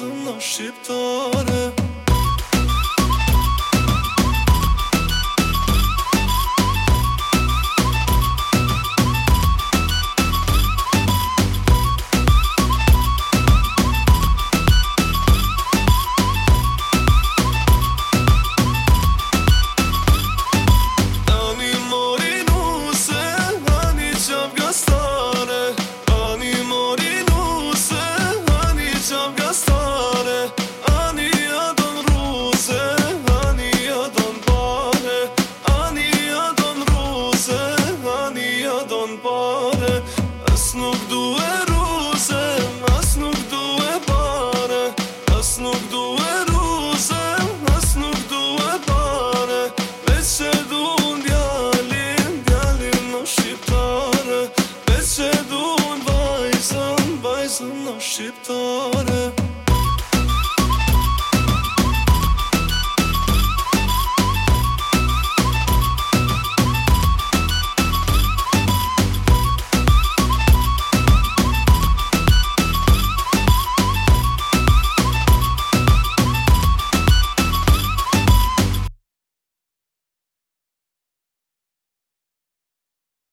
klasën në shqiptore aşıp tarım